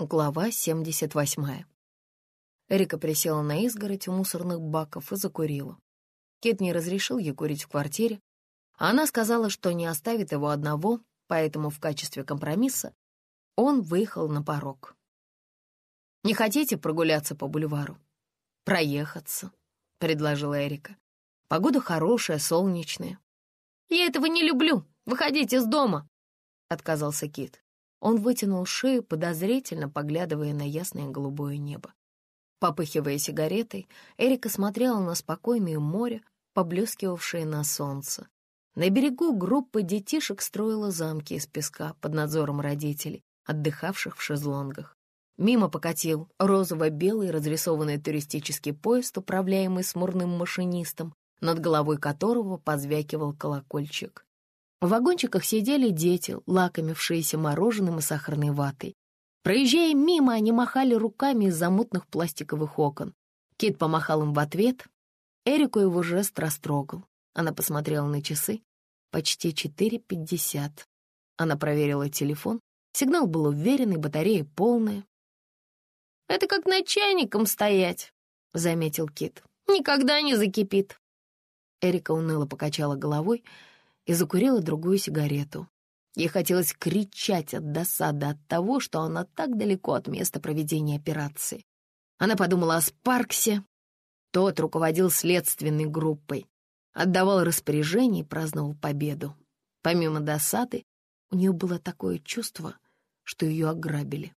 Глава 78. Эрика присела на изгородь у мусорных баков и закурила. Кит не разрешил ей курить в квартире, она сказала, что не оставит его одного, поэтому в качестве компромисса он выехал на порог. «Не хотите прогуляться по бульвару?» «Проехаться», — предложила Эрика. «Погода хорошая, солнечная». «Я этого не люблю. Выходите из дома», — отказался Кит. Он вытянул шею, подозрительно поглядывая на ясное голубое небо. Попыхивая сигаретой, Эрика смотрела на спокойное море, поблескивавшее на солнце. На берегу группа детишек строила замки из песка под надзором родителей, отдыхавших в шезлонгах. Мимо покатил розово-белый разрисованный туристический поезд, управляемый смурным машинистом, над головой которого позвякивал колокольчик. В вагончиках сидели дети, лакомившиеся мороженым и сахарной ватой. Проезжая мимо, они махали руками из-за мутных пластиковых окон. Кит помахал им в ответ. Эрику его жест растрогал. Она посмотрела на часы. Почти 4.50. Она проверила телефон. Сигнал был уверенный, батарея полная. «Это как над чайником стоять», — заметил Кит. «Никогда не закипит». Эрика уныло покачала головой, — и закурила другую сигарету. Ей хотелось кричать от досады от того, что она так далеко от места проведения операции. Она подумала о Спарксе. Тот руководил следственной группой, отдавал распоряжение и праздновал победу. Помимо досады, у нее было такое чувство, что ее ограбили.